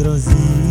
malandrozinho.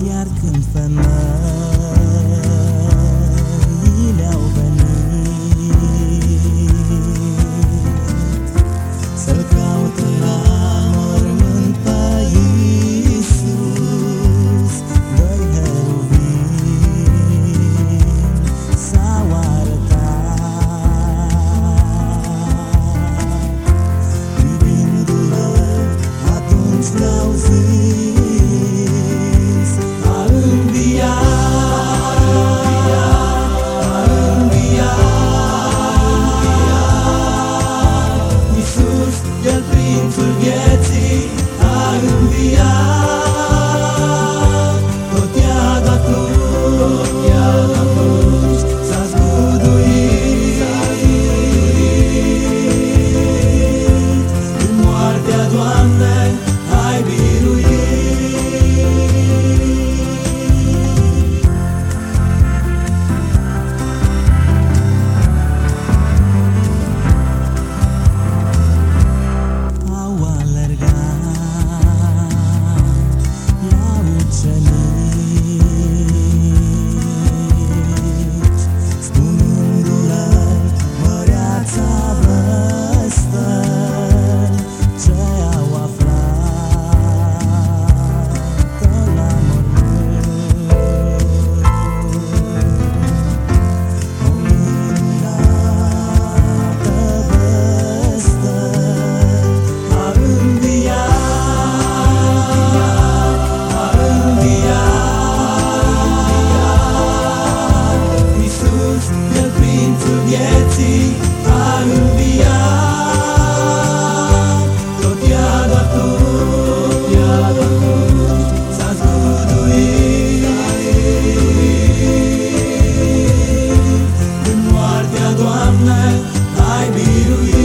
Biarkan fana Doamne, ai biruit.